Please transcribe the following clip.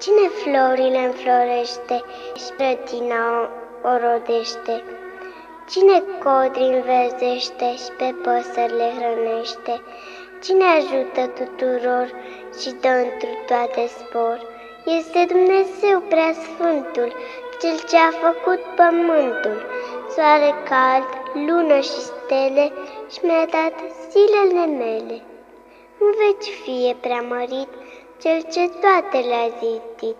Cine florile înflorește și rătina o rodește? Cine codri înverzește și pe păsările hrănește? Cine ajută tuturor și dă întru toate spor? Este Dumnezeu preasfântul, Cel ce a făcut pământul, soare cald, lună și stele și mi-a dat zilele mele. Nu veci fie preamărit, Cel ce toate le-a zidit,